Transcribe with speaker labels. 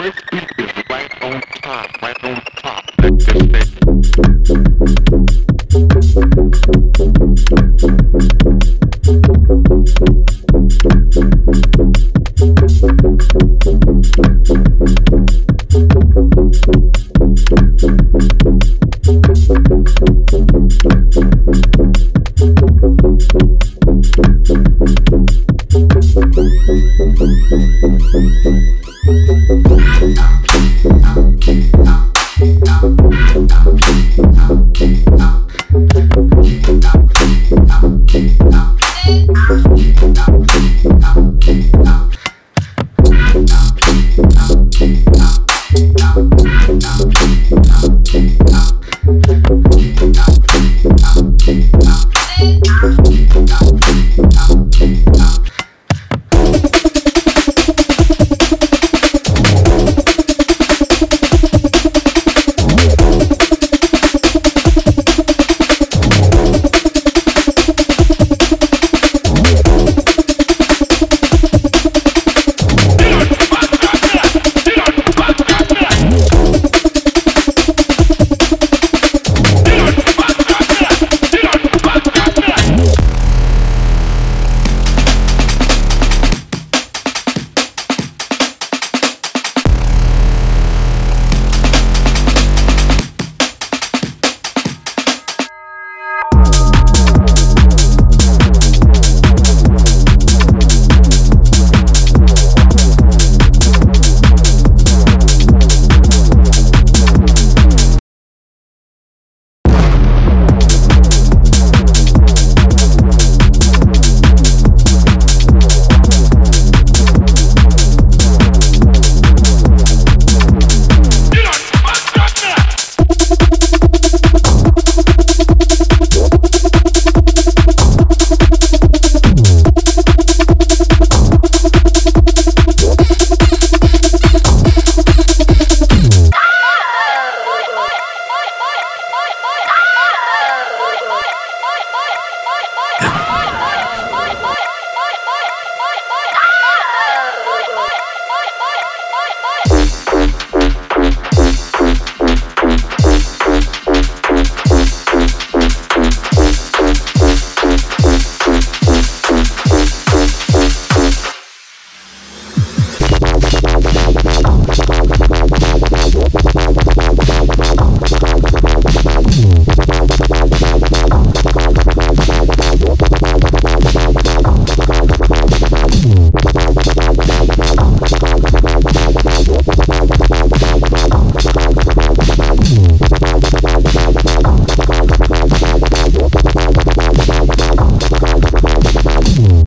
Speaker 1: beat is right on top, right on top.
Speaker 2: Thank you.